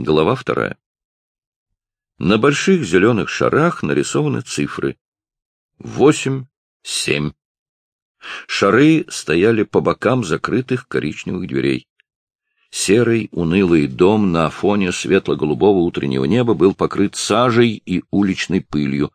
Глава вторая. На больших зеленых шарах нарисованы цифры. Восемь, семь. Шары стояли по бокам закрытых коричневых дверей. Серый, унылый дом на фоне светло-голубого утреннего неба был покрыт сажей и уличной пылью.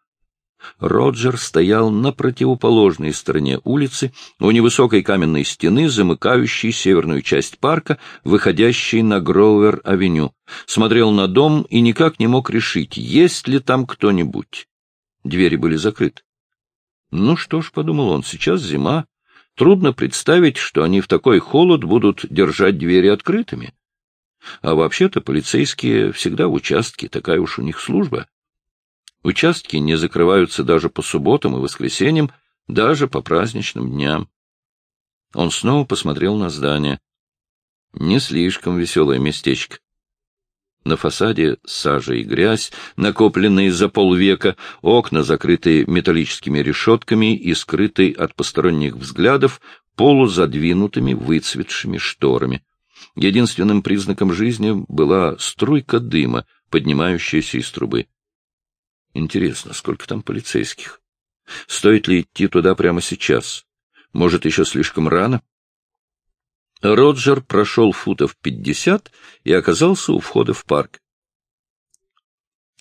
Роджер стоял на противоположной стороне улицы, у невысокой каменной стены, замыкающей северную часть парка, выходящей на Гроувер-авеню. Смотрел на дом и никак не мог решить, есть ли там кто-нибудь. Двери были закрыты. Ну что ж, — подумал он, — сейчас зима. Трудно представить, что они в такой холод будут держать двери открытыми. А вообще-то полицейские всегда в участке, такая уж у них служба. Участки не закрываются даже по субботам и воскресеньям, даже по праздничным дням. Он снова посмотрел на здание. Не слишком веселое местечко. На фасаде сажа и грязь, накопленные за полвека, окна, закрытые металлическими решетками и скрытые от посторонних взглядов полузадвинутыми выцветшими шторами. Единственным признаком жизни была струйка дыма, поднимающаяся из трубы. Интересно, сколько там полицейских? Стоит ли идти туда прямо сейчас? Может, еще слишком рано? Роджер прошел футов пятьдесят и оказался у входа в парк.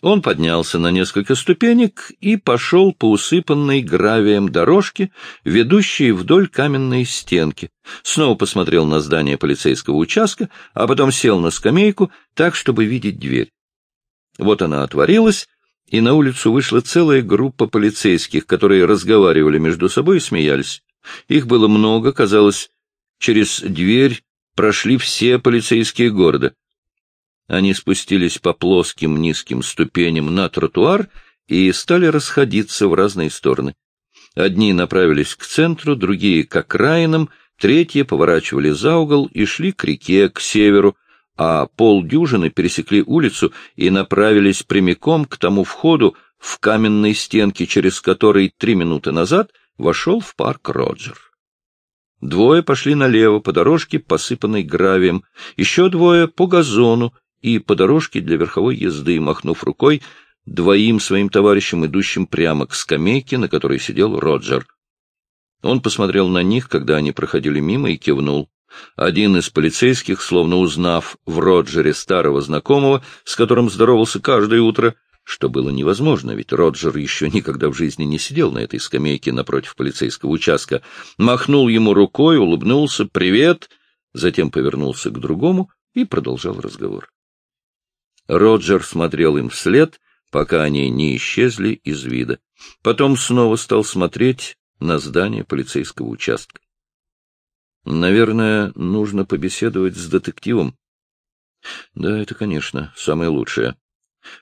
Он поднялся на несколько ступенек и пошел по усыпанной гравием дорожке, ведущей вдоль каменной стенки. Снова посмотрел на здание полицейского участка, а потом сел на скамейку так, чтобы видеть дверь. Вот она отворилась, и на улицу вышла целая группа полицейских, которые разговаривали между собой и смеялись. Их было много, казалось, через дверь прошли все полицейские города. Они спустились по плоским низким ступеням на тротуар и стали расходиться в разные стороны. Одни направились к центру, другие — к окраинам, третьи поворачивали за угол и шли к реке, к северу, а полдюжины пересекли улицу и направились прямиком к тому входу в каменной стенке, через который три минуты назад вошел в парк Роджер. Двое пошли налево по дорожке, посыпанной гравием, еще двое по газону и по дорожке для верховой езды, махнув рукой двоим своим товарищам, идущим прямо к скамейке, на которой сидел Роджер. Он посмотрел на них, когда они проходили мимо, и кивнул. Один из полицейских, словно узнав в Роджере старого знакомого, с которым здоровался каждое утро, что было невозможно, ведь Роджер еще никогда в жизни не сидел на этой скамейке напротив полицейского участка, махнул ему рукой, улыбнулся «Привет!», затем повернулся к другому и продолжал разговор. Роджер смотрел им вслед, пока они не исчезли из вида. Потом снова стал смотреть на здание полицейского участка. Наверное, нужно побеседовать с детективом. Да, это, конечно, самое лучшее.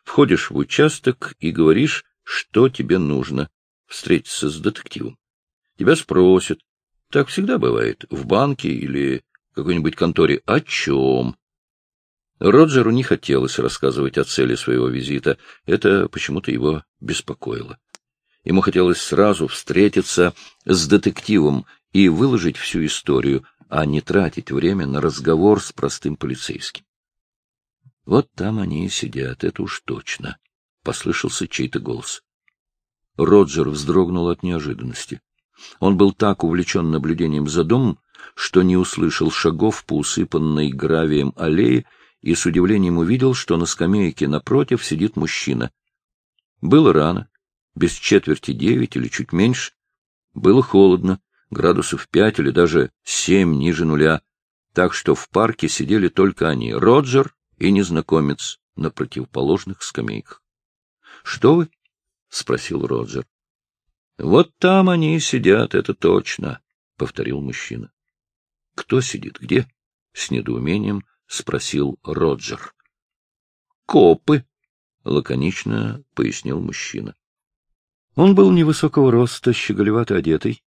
Входишь в участок и говоришь, что тебе нужно. Встретиться с детективом. Тебя спросят. Так всегда бывает. В банке или какой-нибудь конторе. О чем? Роджеру не хотелось рассказывать о цели своего визита. Это почему-то его беспокоило. Ему хотелось сразу встретиться с детективом и выложить всю историю, а не тратить время на разговор с простым полицейским. Вот там они и сидят, это уж точно, — послышался чей-то голос. Роджер вздрогнул от неожиданности. Он был так увлечен наблюдением за домом, что не услышал шагов по усыпанной гравием аллее и с удивлением увидел, что на скамейке напротив сидит мужчина. Было рано, без четверти девять или чуть меньше. Было холодно, градусов пять или даже семь ниже нуля, так что в парке сидели только они, Роджер и незнакомец, на противоположных скамейках. — Что вы? — спросил Роджер. — Вот там они и сидят, это точно, — повторил мужчина. — Кто сидит где? — с недоумением спросил Роджер. — Копы, — лаконично пояснил мужчина. Он был невысокого роста, щеголевато одетый,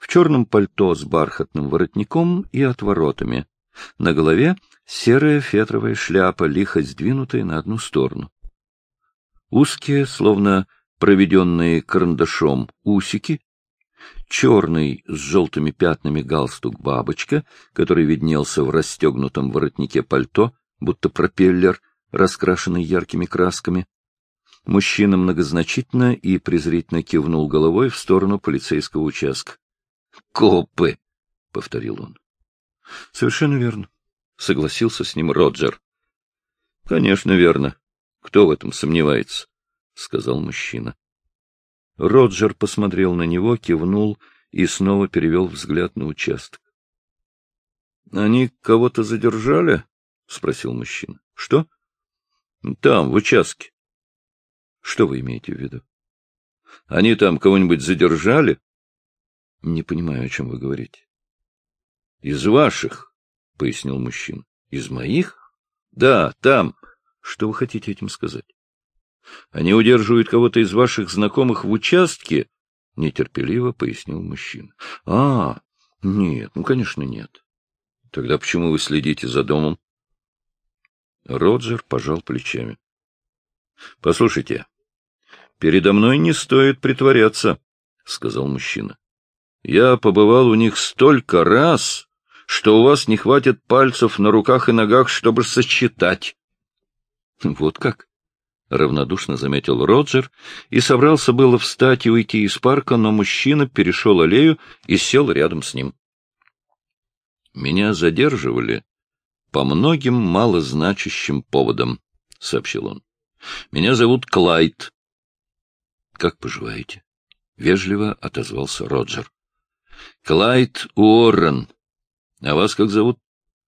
в черном пальто с бархатным воротником и отворотами. На голове серая фетровая шляпа, лихо сдвинутая на одну сторону. Узкие, словно проведенные карандашом, усики, черный с желтыми пятнами галстук-бабочка, который виднелся в расстегнутом воротнике пальто, будто пропеллер, раскрашенный яркими красками. Мужчина многозначительно и презрительно кивнул головой в сторону полицейского участка. — Копы! — повторил он. — Совершенно верно, — согласился с ним Роджер. — Конечно, верно. Кто в этом сомневается? — сказал мужчина. Роджер посмотрел на него, кивнул и снова перевел взгляд на участок. — Они кого-то задержали? — спросил мужчина. — Что? — Там, в участке. — Что вы имеете в виду? — Они там кого-нибудь задержали? — Не понимаю, о чем вы говорите. — Из ваших, — пояснил мужчина. — Из моих? — Да, там. Что вы хотите этим сказать? — Они удерживают кого-то из ваших знакомых в участке? — нетерпеливо пояснил мужчина. — А, нет, ну, конечно, нет. — Тогда почему вы следите за домом? Роджер пожал плечами. — Послушайте, передо мной не стоит притворяться, — сказал мужчина. — Я побывал у них столько раз, что у вас не хватит пальцев на руках и ногах, чтобы сосчитать. — Вот как? — равнодушно заметил Роджер и собрался было встать и уйти из парка, но мужчина перешел аллею и сел рядом с ним. — Меня задерживали по многим малозначащим поводам, — сообщил он. — Меня зовут Клайд. — Как поживаете? — вежливо отозвался Роджер. — Клайд Уоррен. А вас как зовут?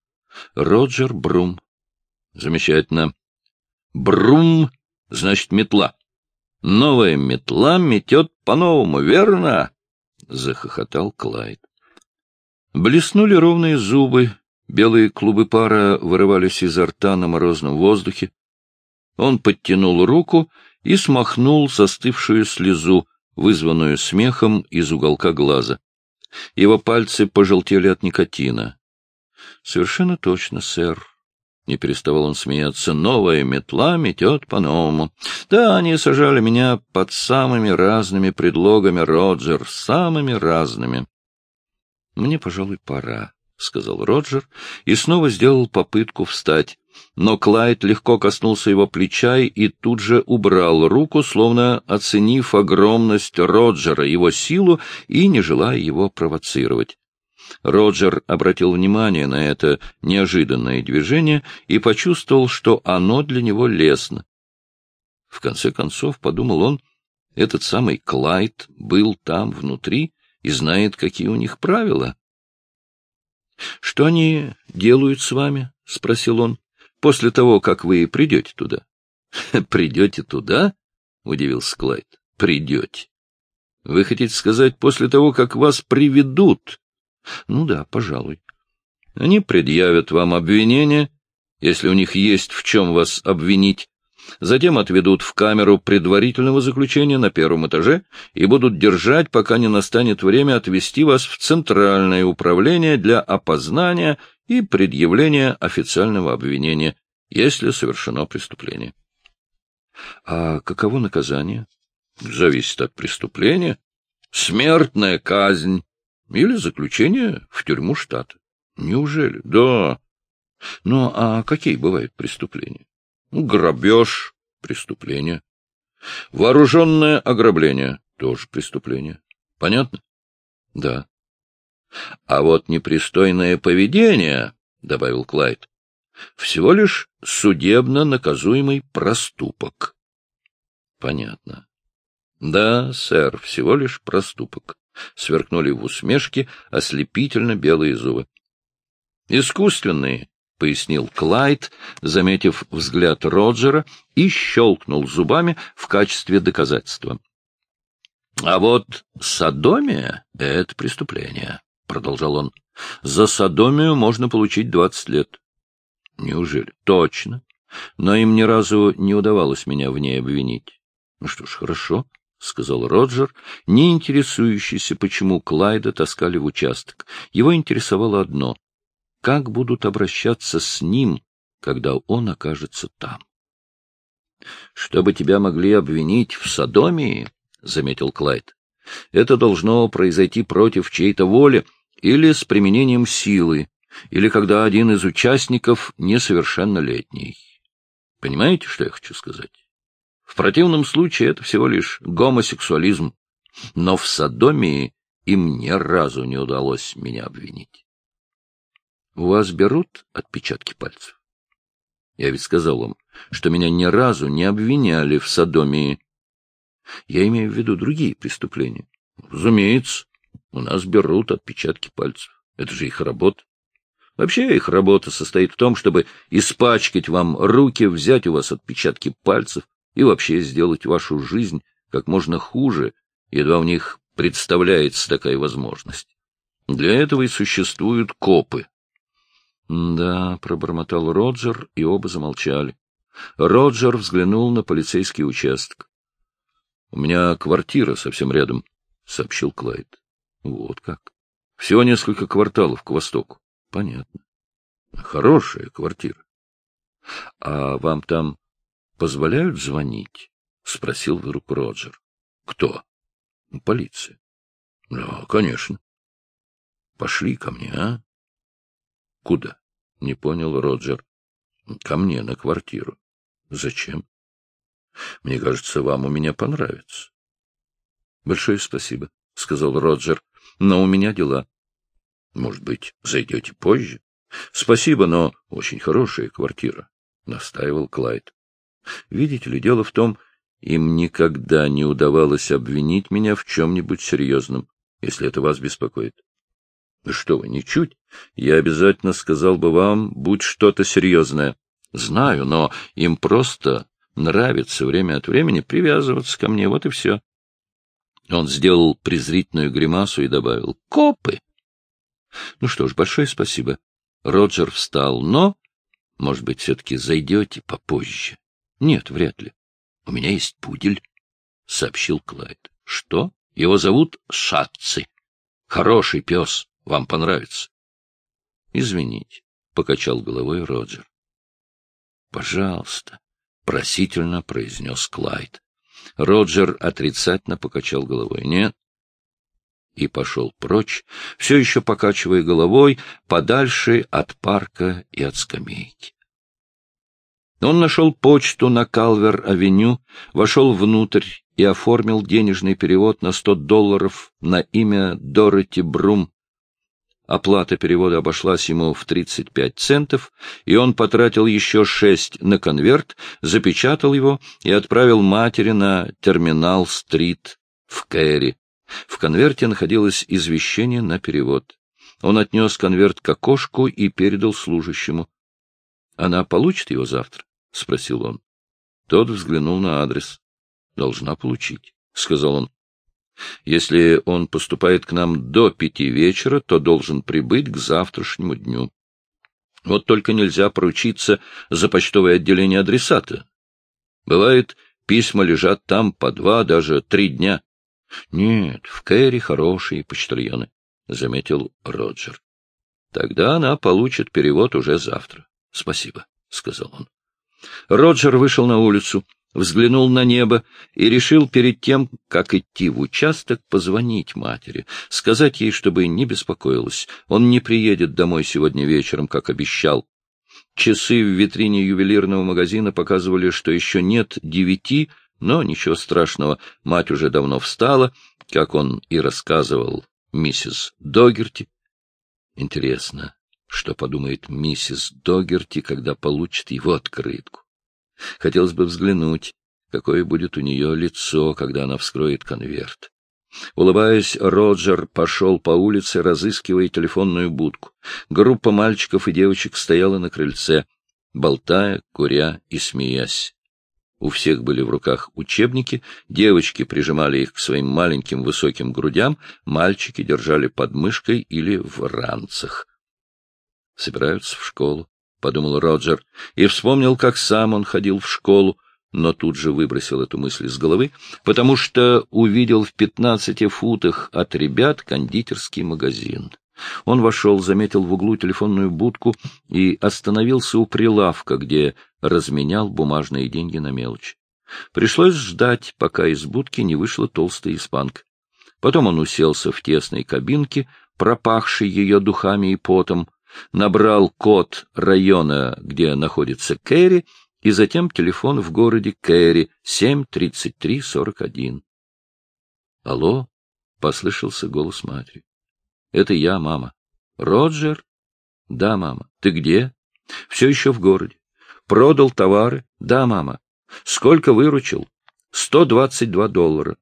— Роджер Брум. — Замечательно. Брум — значит метла. Новая метла метет по-новому, верно? — захохотал Клайд. Блеснули ровные зубы, белые клубы пара вырывались изо рта на морозном воздухе. Он подтянул руку и смахнул застывшую слезу, вызванную смехом из уголка глаза. Его пальцы пожелтели от никотина. — Совершенно точно, сэр, не переставал он смеяться. Новая метла метет по-новому. Да, они сажали меня под самыми разными предлогами, Роджер, самыми разными. Мне, пожалуй, пора, — сказал Роджер и снова сделал попытку встать. Но Клайд легко коснулся его плеча и тут же убрал руку, словно оценив огромность Роджера, его силу и не желая его провоцировать. Роджер обратил внимание на это неожиданное движение и почувствовал, что оно для него лестно. В конце концов, подумал он, этот самый Клайд был там внутри и знает, какие у них правила. — Что они делают с вами? — спросил он. — После того, как вы придете туда. — Придете туда? — удивился Клайд. — Придете. Вы хотите сказать, после того, как вас приведут? Ну да, пожалуй. Они предъявят вам обвинение, если у них есть в чем вас обвинить. Затем отведут в камеру предварительного заключения на первом этаже и будут держать, пока не настанет время отвести вас в Центральное управление для опознания и предъявления официального обвинения, если совершено преступление. А каково наказание? Зависит от преступления. Смертная казнь. Или заключение в тюрьму штата. Неужели? Да. Ну, а какие бывают преступления? Ну, грабеж — преступление. Вооруженное ограбление — тоже преступление. Понятно? Да. А вот непристойное поведение, — добавил Клайд, — всего лишь судебно наказуемый проступок. Понятно. Да, сэр, всего лишь проступок. Сверкнули в усмешке ослепительно белые зубы. «Искусственные», — пояснил Клайд, заметив взгляд Роджера, и щелкнул зубами в качестве доказательства. «А вот садомия — это преступление», — продолжал он. «За садомию можно получить двадцать лет». «Неужели?» «Точно. Но им ни разу не удавалось меня в ней обвинить». «Ну что ж, хорошо». — сказал Роджер, не интересующийся, почему Клайда таскали в участок. Его интересовало одно — как будут обращаться с ним, когда он окажется там. — Чтобы тебя могли обвинить в садомии, — заметил Клайд, — это должно произойти против чьей-то воли или с применением силы, или когда один из участников несовершеннолетний. Понимаете, что я хочу сказать? В противном случае это всего лишь гомосексуализм. Но в садомии им ни разу не удалось меня обвинить. У вас берут отпечатки пальцев? Я ведь сказал вам, что меня ни разу не обвиняли в садомии. Я имею в виду другие преступления. Разумеется, у нас берут отпечатки пальцев. Это же их работа. Вообще их работа состоит в том, чтобы испачкать вам руки, взять у вас отпечатки пальцев и вообще сделать вашу жизнь как можно хуже, едва у них представляется такая возможность. Для этого и существуют копы. — Да, — пробормотал Роджер, и оба замолчали. Роджер взглянул на полицейский участок. — У меня квартира совсем рядом, — сообщил Клайд. — Вот как. Всего несколько кварталов к востоку. Понятно. Хорошая квартира. — А вам там позволяют звонить? — спросил вдруг Роджер. — Кто? — Полиция. — Да, конечно. — Пошли ко мне, а? — Куда? — не понял Роджер. — Ко мне на квартиру. — Зачем? — Мне кажется, вам у меня понравится. — Большое спасибо, — сказал Роджер. — Но у меня дела. — Может быть, зайдете позже? — Спасибо, но очень хорошая квартира, — настаивал Клайд. — Видите ли, дело в том, им никогда не удавалось обвинить меня в чем-нибудь серьезном, если это вас беспокоит. — Да что вы, ничуть. Я обязательно сказал бы вам, будь что-то серьезное. Знаю, но им просто нравится время от времени привязываться ко мне, вот и все. Он сделал презрительную гримасу и добавил «Копы!» Ну что ж, большое спасибо. Роджер встал, но, может быть, все-таки зайдете попозже. Нет, вряд ли. У меня есть пудель, — сообщил Клайд. Что? Его зовут Шатцы. Хороший пес, вам понравится. Извините, — покачал головой Роджер. Пожалуйста, — просительно произнес Клайд. Роджер отрицательно покачал головой. Нет, и пошел прочь, все еще покачивая головой, подальше от парка и от скамейки. Он нашел почту на Калвер-авеню, вошел внутрь и оформил денежный перевод на сто долларов на имя Дороти Брум. Оплата перевода обошлась ему в 35 центов, и он потратил еще шесть на конверт, запечатал его и отправил матери на Терминал-стрит в Кэрри. В конверте находилось извещение на перевод. Он отнес конверт к окошку и передал служащему. — Она получит его завтра? — спросил он. Тот взглянул на адрес. — Должна получить, — сказал он. — Если он поступает к нам до пяти вечера, то должен прибыть к завтрашнему дню. Вот только нельзя поручиться за почтовое отделение адресата. Бывает, письма лежат там по два, даже три дня. — Нет, в Кэрри хорошие почтальоны, — заметил Роджер. — Тогда она получит перевод уже завтра. — Спасибо, — сказал он. Роджер вышел на улицу, взглянул на небо и решил перед тем, как идти в участок, позвонить матери, сказать ей, чтобы не беспокоилась. Он не приедет домой сегодня вечером, как обещал. Часы в витрине ювелирного магазина показывали, что еще нет девяти, но ничего страшного, мать уже давно встала, как он и рассказывал миссис Догерти. Интересно, что подумает миссис Догерти, когда получит его открытку. Хотелось бы взглянуть, какое будет у нее лицо, когда она вскроет конверт. Улыбаясь, Роджер пошел по улице, разыскивая телефонную будку. Группа мальчиков и девочек стояла на крыльце, болтая, куря и смеясь. У всех были в руках учебники, девочки прижимали их к своим маленьким высоким грудям, мальчики держали под мышкой или в ранцах. «Собираются в школу», — подумал Роджер, и вспомнил, как сам он ходил в школу, но тут же выбросил эту мысль из головы, потому что увидел в пятнадцати футах от ребят кондитерский магазин. Он вошел, заметил в углу телефонную будку и остановился у прилавка, где разменял бумажные деньги на мелочь. Пришлось ждать, пока из будки не вышла толстая испанка. Потом он уселся в тесной кабинке, пропахшей ее духами и потом, набрал код района, где находится Кэрри, и затем телефон в городе Кэрри 73341. «Алло?» — послышался голос матери. «Это я, мама». «Роджер?» «Да, мама. Ты где?» «Все еще в городе. Продал товары?» «Да, мама». «Сколько выручил?» «Сто двадцать два доллара».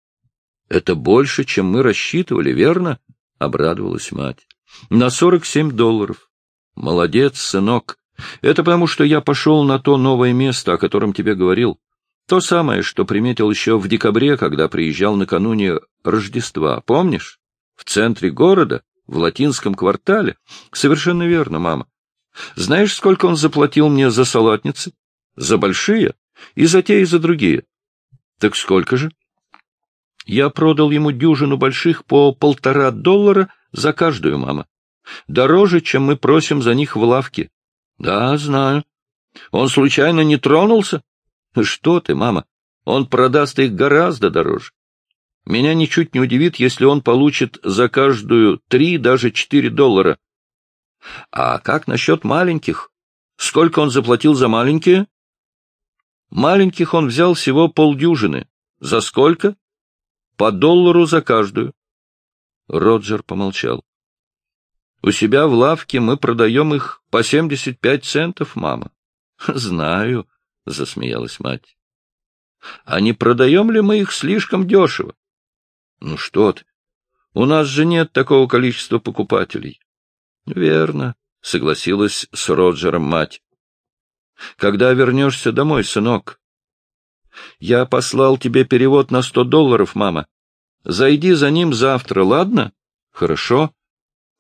«Это больше, чем мы рассчитывали, верно?» — обрадовалась мать. «На сорок семь долларов». «Молодец, сынок. Это потому, что я пошел на то новое место, о котором тебе говорил. То самое, что приметил еще в декабре, когда приезжал накануне Рождества. Помнишь? В центре города, в латинском квартале. Совершенно верно, мама. Знаешь, сколько он заплатил мне за салатницы? За большие и за те, и за другие. Так сколько же? Я продал ему дюжину больших по полтора доллара за каждую, мама. Дороже, чем мы просим за них в лавке. Да, знаю. Он случайно не тронулся? Что ты, мама? Он продаст их гораздо дороже. Меня ничуть не удивит, если он получит за каждую три, даже четыре доллара. А как насчет маленьких? Сколько он заплатил за маленькие? Маленьких он взял всего полдюжины. За сколько? По доллару за каждую. Роджер помолчал. У себя в лавке мы продаем их по семьдесят пять центов, мама. Знаю, — засмеялась мать. — А не продаем ли мы их слишком дешево? — Ну что ты, у нас же нет такого количества покупателей. — Верно, — согласилась с Роджером мать. — Когда вернешься домой, сынок? — Я послал тебе перевод на сто долларов, мама. Зайди за ним завтра, ладно? — Хорошо. —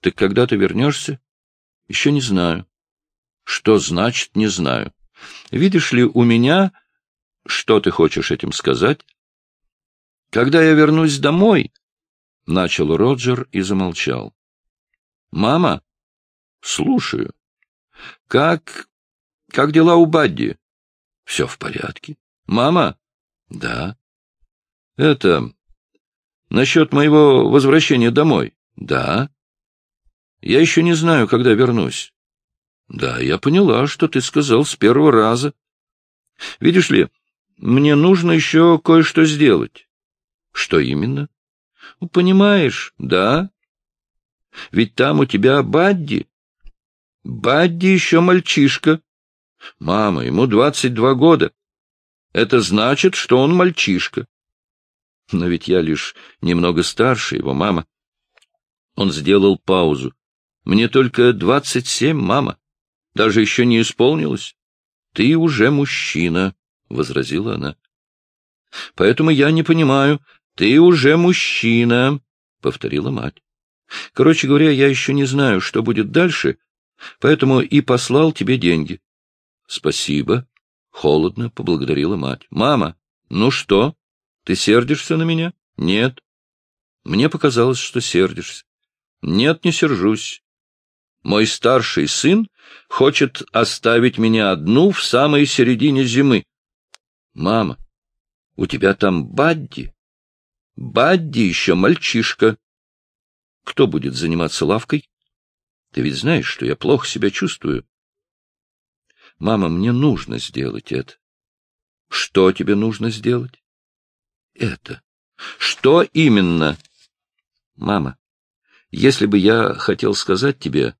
Так когда ты вернешься? — Еще не знаю. — Что значит «не знаю»? Видишь ли, у меня... Что ты хочешь этим сказать? Когда я вернусь домой... Начал Роджер и замолчал. Мама? Слушаю. Как... Как дела у Бадди? Все в порядке. Мама? Да. Это... Насчет моего возвращения домой? Да. Я еще не знаю, когда вернусь. Да, я поняла, что ты сказал с первого раза. Видишь ли, мне нужно еще кое-что сделать. Что именно? Ну, понимаешь, да. Ведь там у тебя Бадди. Бадди еще мальчишка. Мама, ему двадцать два года. Это значит, что он мальчишка. Но ведь я лишь немного старше его, мама. Он сделал паузу. Мне только двадцать семь, мама. Даже еще не исполнилось. — Ты уже мужчина, — возразила она. — Поэтому я не понимаю. Ты уже мужчина, — повторила мать. — Короче говоря, я еще не знаю, что будет дальше, поэтому и послал тебе деньги. — Спасибо, — холодно поблагодарила мать. — Мама, ну что, ты сердишься на меня? — Нет. Мне показалось, что сердишься. — Нет, не сержусь. Мой старший сын хочет оставить меня одну в самой середине зимы. Мама, у тебя там Бадди? Бадди еще мальчишка. Кто будет заниматься лавкой? Ты ведь знаешь, что я плохо себя чувствую. Мама, мне нужно сделать это. Что тебе нужно сделать? Это. Что именно? Мама, если бы я хотел сказать тебе,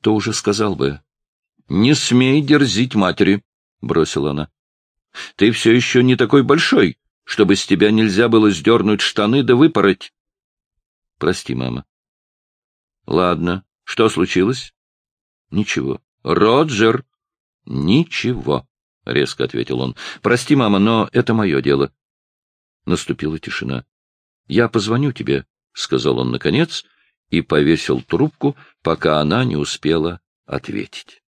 то уже сказал бы. — Не смей дерзить матери, — бросила она. — Ты все еще не такой большой, чтобы с тебя нельзя было сдернуть штаны да выпороть. — Прости, мама. — Ладно. Что случилось? — Ничего. — Роджер! — Ничего, — резко ответил он. — Прости, мама, но это мое дело. Наступила тишина. — Я позвоню тебе, — сказал он наконец, — и повесил трубку, пока она не успела ответить.